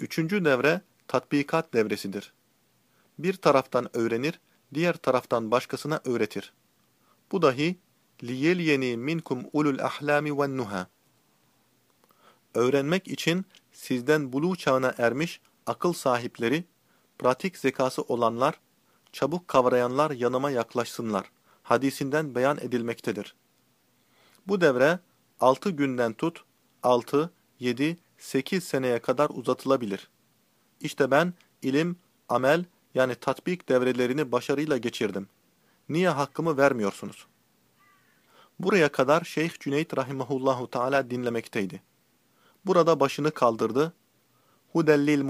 Üçüncü devre tatbikat devresidir. Bir taraftan öğrenir, diğer taraftan başkasına öğretir. Bu dahi liyelyeni minkum ulul ahlami ven nuha. Öğrenmek için sizden buluğ çağına ermiş akıl sahipleri, pratik zekası olanlar, çabuk kavrayanlar yanıma yaklaşsınlar. Hadisinden beyan edilmektedir. Bu devre 6 günden tut, 6, 7, 8 seneye kadar uzatılabilir. İşte ben ilim, amel yani tatbik devrelerini başarıyla geçirdim. Niye hakkımı vermiyorsunuz? Buraya kadar Şeyh Cüneyt rahimahullahu teala dinlemekteydi. Burada başını kaldırdı. Hudellil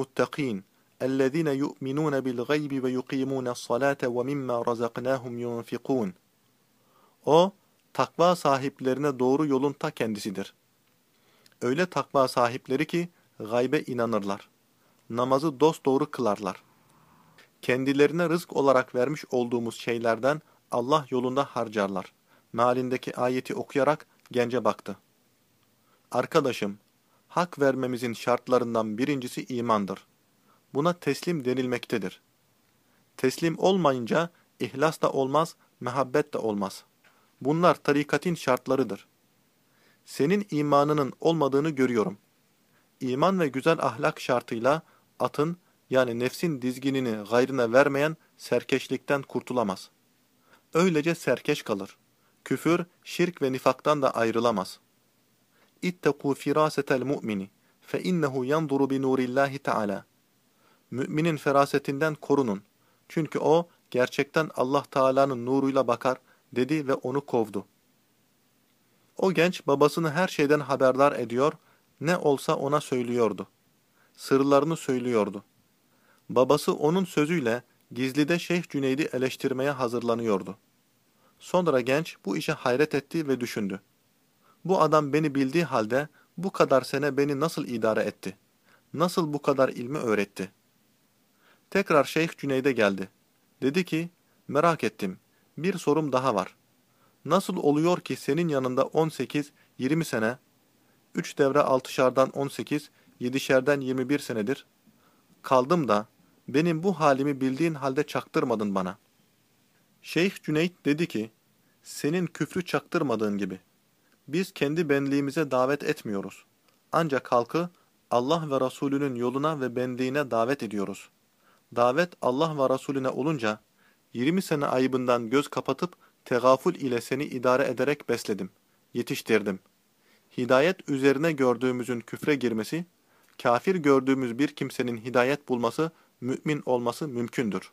bil gaybi ve yuqimun salate ve mimma razaknahum yunfikun. O takva sahiplerine doğru yolun ta kendisidir. Öyle takva sahipleri ki gaybe inanırlar. Namazı dosdoğru kılarlar. Kendilerine rızk olarak vermiş olduğumuz şeylerden Allah yolunda harcarlar. Mealindeki ayeti okuyarak gence baktı. Arkadaşım, hak vermemizin şartlarından birincisi imandır. Buna teslim denilmektedir. Teslim olmayınca ihlas da olmaz, mehabbet de olmaz. Bunlar tarikatin şartlarıdır. Senin imanının olmadığını görüyorum. İman ve güzel ahlak şartıyla atın yani nefsin dizginini gayrına vermeyen serkeşlikten kurtulamaz. Öylece serkeş kalır. Küfür, şirk ve nifaktan da ayrılamaz. İttekû firâsetel mu'mini fe innehu yanduru bi nurillahi teâlâ. Müminin ferasetinden korunun. Çünkü o gerçekten Allah Teala'nın nuruyla bakar dedi ve onu kovdu. O genç babasını her şeyden haberdar ediyor, ne olsa ona söylüyordu. Sırlarını söylüyordu. Babası onun sözüyle gizlide Şeyh Cüneyd'i eleştirmeye hazırlanıyordu. Sonra genç bu işe hayret etti ve düşündü. Bu adam beni bildiği halde bu kadar sene beni nasıl idare etti? Nasıl bu kadar ilmi öğretti? Tekrar Şeyh Cüneyd'e geldi. Dedi ki, merak ettim, bir sorum daha var. Nasıl oluyor ki senin yanında 18, 20 sene, 3 devre altışardan 18, yedişerden 21 senedir, kaldım da benim bu halimi bildiğin halde çaktırmadın bana. Şeyh Cüneyt dedi ki, senin küfrü çaktırmadığın gibi. Biz kendi benliğimize davet etmiyoruz. Ancak halkı Allah ve Resulünün yoluna ve benliğine davet ediyoruz. Davet Allah ve Resulüne olunca 20 sene ayıbından göz kapatıp tegaful ile seni idare ederek besledim, yetiştirdim. Hidayet üzerine gördüğümüzün küfre girmesi, kafir gördüğümüz bir kimsenin hidayet bulması, mümin olması mümkündür.